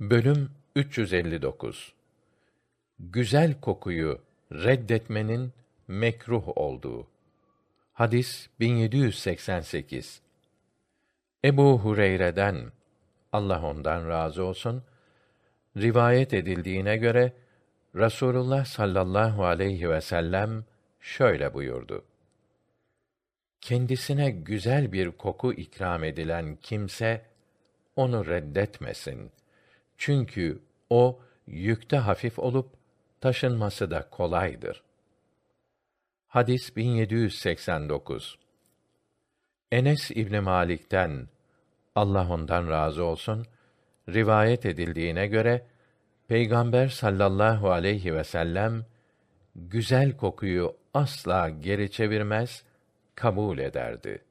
Bölüm 359 Güzel kokuyu reddetmenin mekruh olduğu. Hadis 1788. Ebu Hureyre'den Allah ondan razı olsun rivayet edildiğine göre Rasulullah sallallahu aleyhi ve sellem şöyle buyurdu. Kendisine güzel bir koku ikram edilen kimse onu reddetmesin. Çünkü o yükte hafif olup taşınması da kolaydır. Hadis 1789. Enes İbn Malik'ten Allah ondan razı olsun rivayet edildiğine göre Peygamber sallallahu aleyhi ve sellem güzel kokuyu asla geri çevirmez, kabul ederdi.